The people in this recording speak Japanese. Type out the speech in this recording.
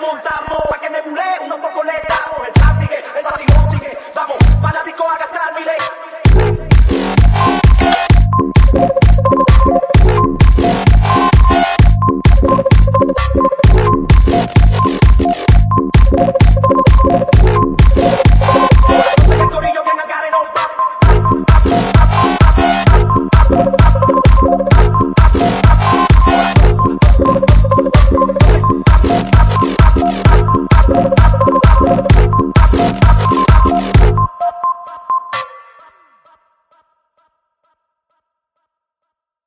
몸